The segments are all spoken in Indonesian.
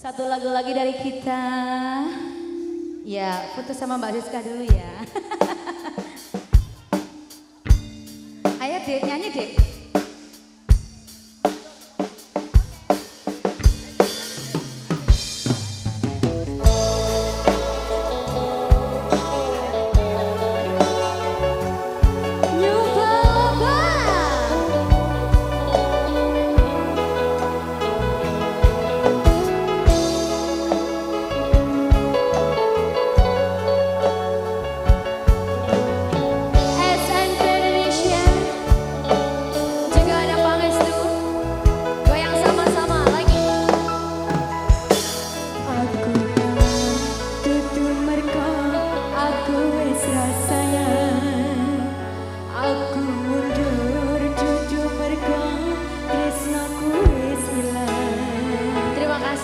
Satu lagu lagi dari kita. Ya, foto sama Mbak Rizka dulu ya. Ayo dek, nyanyi dek.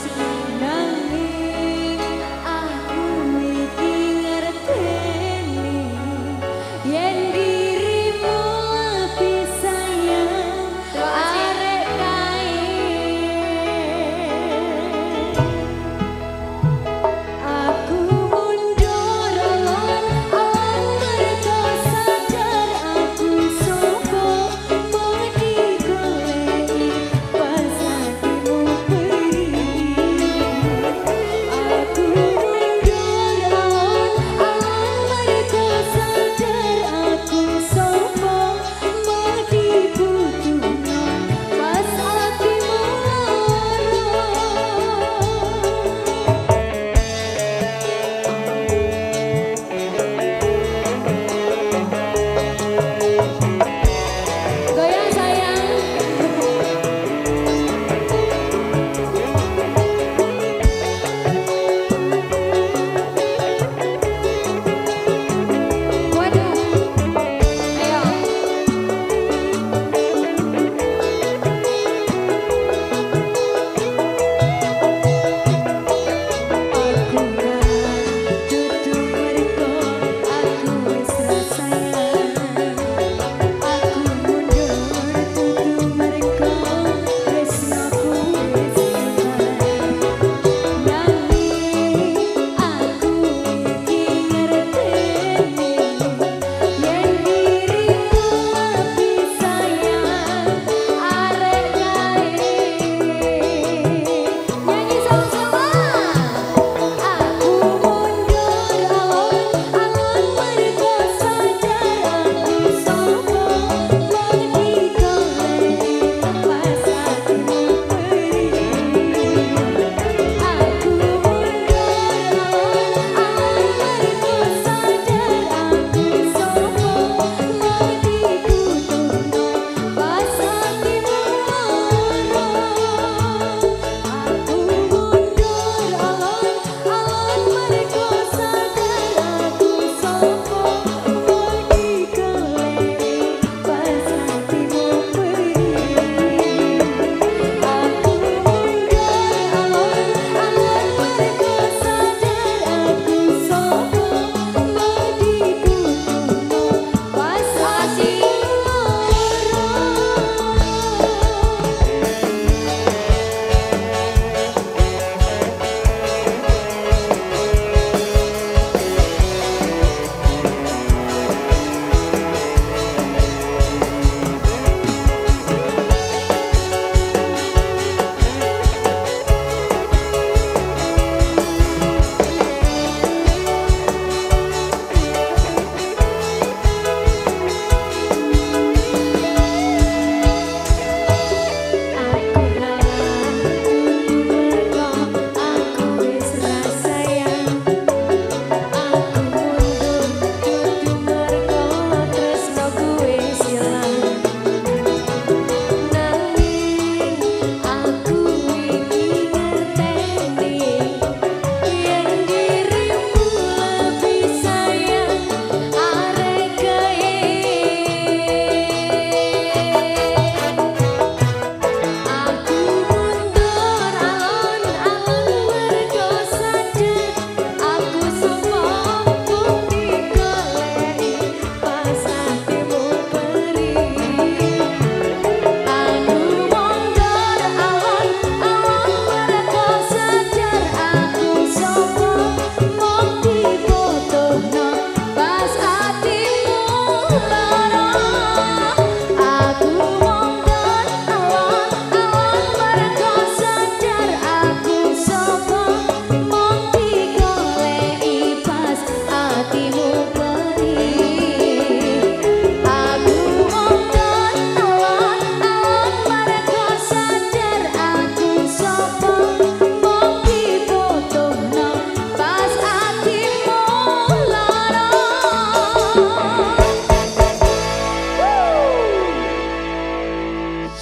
You.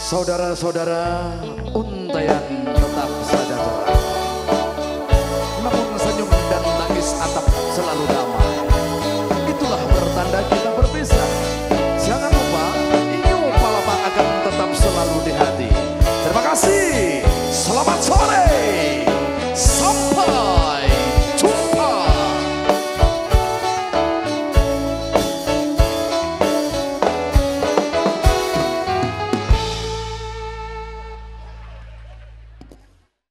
Saudara-saudara, untayan tetap